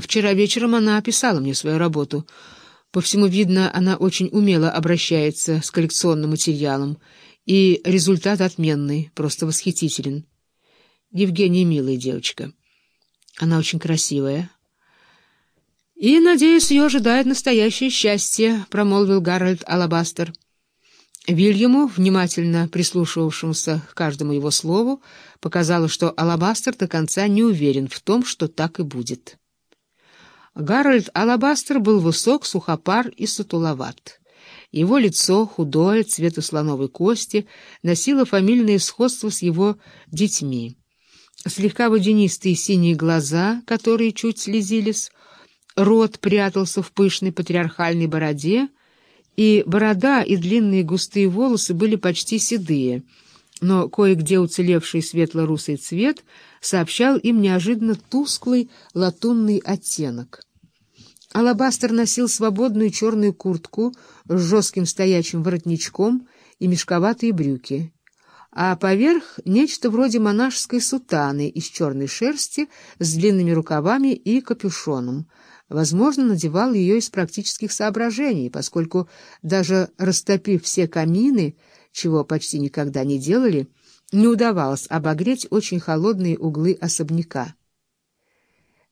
Вчера вечером она описала мне свою работу. По всему видно, она очень умело обращается с коллекционным материалом, и результат отменный, просто восхитителен. Евгения милая девочка. Она очень красивая. «И, надеюсь, ее ожидает настоящее счастье», — промолвил Гарольд Алабастер. Вильяму, внимательно прислушивавшемуся к каждому его слову, показалось, что Алабастер до конца не уверен в том, что так и будет. Гарольд Алабастер был высок, сухопар и сутуловат. Его лицо, худое, цвета слоновой кости, носило фамильное сходство с его детьми. Слегка водянистые синие глаза, которые чуть слезились, рот прятался в пышной патриархальной бороде, и борода и длинные густые волосы были почти седые, но кое-где уцелевший светло-русый цвет сообщал им неожиданно тусклый латунный оттенок. Алабастер носил свободную черную куртку с жестким стоячим воротничком и мешковатые брюки, а поверх нечто вроде монашеской сутаны из черной шерсти с длинными рукавами и капюшоном — возможно, надевал ее из практических соображений, поскольку даже растопив все камины, чего почти никогда не делали, не удавалось обогреть очень холодные углы особняка.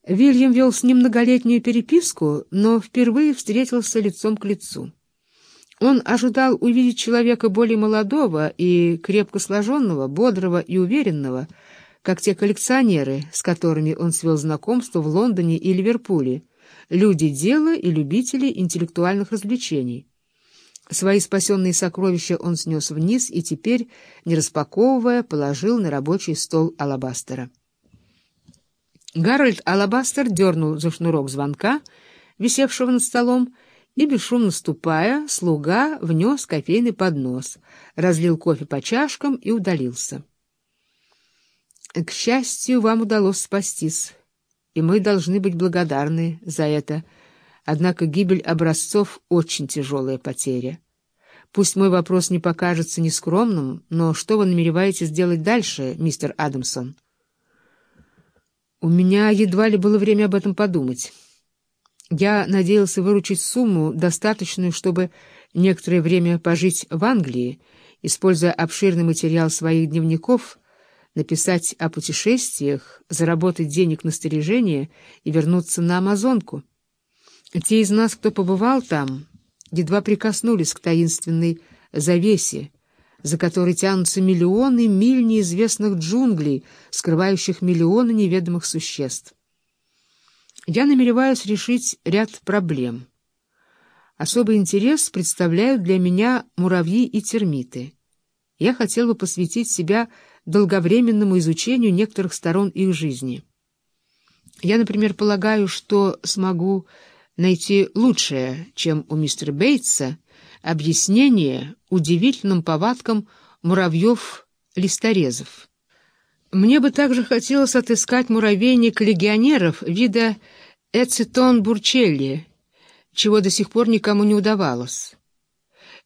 Вильям вел с ним многолетнюю переписку, но впервые встретился лицом к лицу. Он ожидал увидеть человека более молодого и крепко сложенного, бодрого и уверенного, как те коллекционеры, с которыми он свел знакомство в Лондоне и Ливерпуле, люди дела и любители интеллектуальных развлечений. Свои спасенные сокровища он снес вниз и теперь, не распаковывая, положил на рабочий стол Алабастера. Гарольд Алабастер дернул за шнурок звонка, висевшего над столом, и, бесшумно ступая, слуга внес кофейный поднос, разлил кофе по чашкам и удалился. — К счастью, вам удалось спастись и мы должны быть благодарны за это. Однако гибель образцов — очень тяжелая потеря. Пусть мой вопрос не покажется нескромным, но что вы намереваетесь делать дальше, мистер Адамсон? У меня едва ли было время об этом подумать. Я надеялся выручить сумму, достаточную, чтобы некоторое время пожить в Англии, используя обширный материал своих дневников — написать о путешествиях, заработать денег на стережение и вернуться на Амазонку. Те из нас, кто побывал там, едва прикоснулись к таинственной завесе, за которой тянутся миллионы миль неизвестных джунглей, скрывающих миллионы неведомых существ. Я намереваюсь решить ряд проблем. Особый интерес представляют для меня муравьи и термиты. Я хотел бы посвятить себя долговременному изучению некоторых сторон их жизни. Я, например, полагаю, что смогу найти лучшее, чем у мистера Бейтса, объяснение удивительным повадкам муравьев-листорезов. Мне бы также хотелось отыскать муравейник легионеров вида Эцитон бурчелли, чего до сих пор никому не удавалось.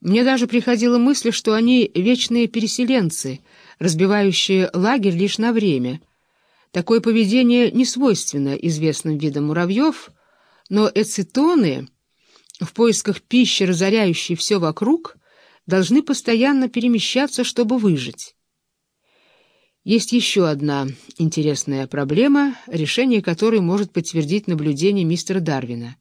Мне даже приходила мысль, что они вечные переселенцы — разбивающие лагерь лишь на время. Такое поведение не свойственно известным видам муравьев, но эцитоны, в поисках пищи, разоряющей все вокруг, должны постоянно перемещаться, чтобы выжить. Есть еще одна интересная проблема, решение которой может подтвердить наблюдение мистера Дарвина.